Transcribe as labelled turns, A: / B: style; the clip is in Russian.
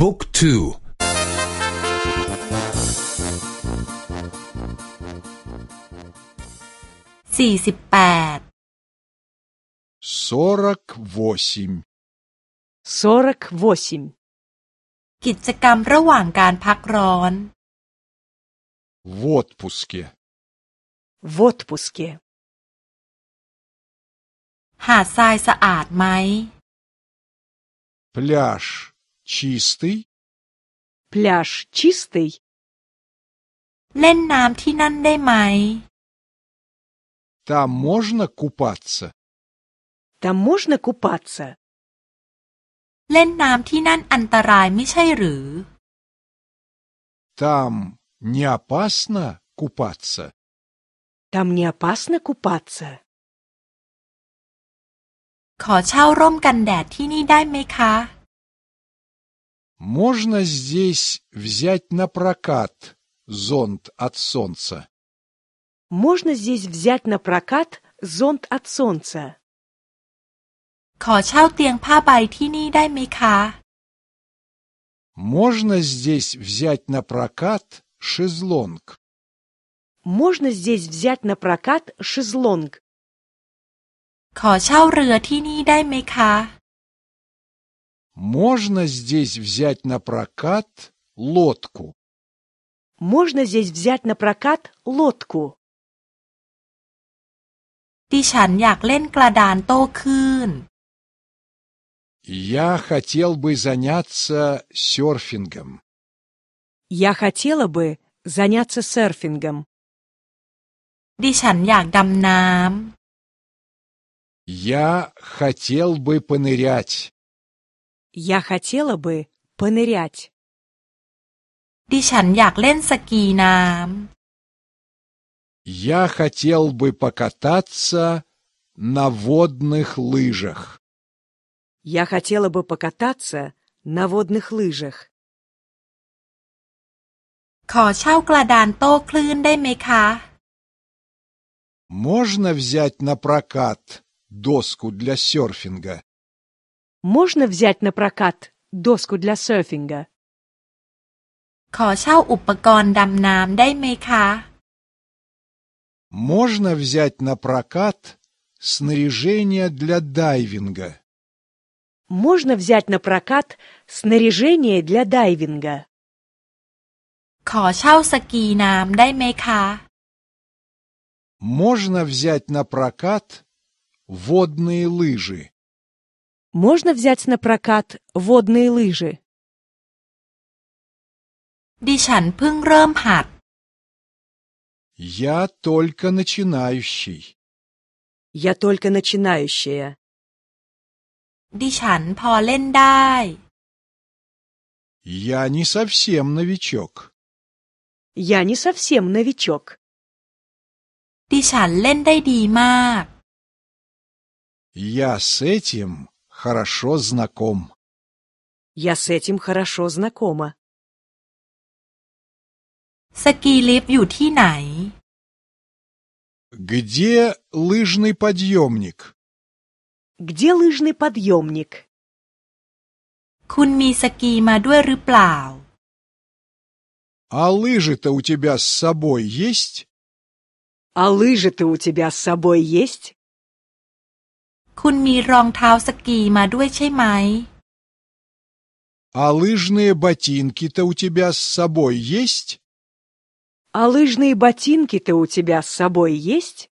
A: บุ๊กทู
B: สี่สิบแปด
C: сорок восемь
D: 48.
B: กิจกรรมระหว่างการพักร้อน
C: в отпуске
D: В отпуске.
B: หาดทรายสะอาดไหม
C: пляж чистый
D: Пляж чистый.
B: เล่นน้ำที่นั่นได้ไหม
C: там можно купаться
D: Там можно купаться.
B: เล่นน้ำที่นั่นอันตรายไม่ใช่หรือ
C: там не опасно купаться
D: Там не опасно купаться.
B: ขอเช่าร่มกันแดดที่นี่ได้ไหมคะ
C: можно здесь взять на прокат зонт от солнца
D: Можно здесь взять на прокат зонт от солнца.
B: ขอเช่าเตียงผ้าใบที่นี่ได้ไหมคะ
C: можно здесь взять на прокат шезлонг
D: Можно здесь взять на прокат шезлонг.
B: ขอเช่าเรือที่นี่ได้ไหมคะ
C: можно здесь взять на прокат лодку
D: Можно здесь взять на прокат лодку.
B: ดิฉันอยากเล่นกระดานโต้คลื่น
C: Я хотел бы заняться серфингом.
D: Я хотела бы заняться серфингом.
B: ดิฉันอยากดำน้
C: Я хотел бы понырять.
D: Я хотела бы понырять. ำ
B: ดิฉันอยากเล่นสกีน้
C: Я хотел бы покататься на водных лыжах.
D: Я хотела бы покататься на водных лыжах. ำ
B: ขอเช่ากระดานโต้คลื่นได้ไหมคะ
C: Можно взять на прокат доску для серфинга.
D: Можно взять на прокат доску для серфинга.
B: ขอเช่าอุปกรณ์ดำน้ำได้ไหมคะ
C: Можно взять на прокат снаряжение для дайвинга.
D: Можно взять на прокат снаряжение для дайвинга.
B: ขอเช่าสกีน้ำได้ไหมคะ
C: Можно взять на прокат водные лыжи.
D: Можно взять на прокат водные лыжи.
B: ดิฉันเพิ่งเริ่มหัด
C: Я только начинающий.
D: Я только начинающая.
B: ดิฉันพอเล่นได้
C: Я не совсем новичок.
D: Я не совсем новичок.
B: ดิฉันเล่นได้ดีมาก
C: Я с этим хорошо знаком.
D: Я с этим хорошо знакома.
B: สกีลิฟต์อยู่ที่ไหน
C: Где лыжный подъемник?
D: Где лыжный подъемник?
B: คุณมีสกีมาด้วยหรือเปล่า
C: А лыжи-то у тебя с собой есть?
D: А лыжи-то у тебя с собой есть?
B: คุณมีรองเท้าสกีมาด้วยใช่ไหม
C: А лыжные ботинки-то у тебя с собой есть?
D: А лыжные ботинки-то у тебя с собой есть?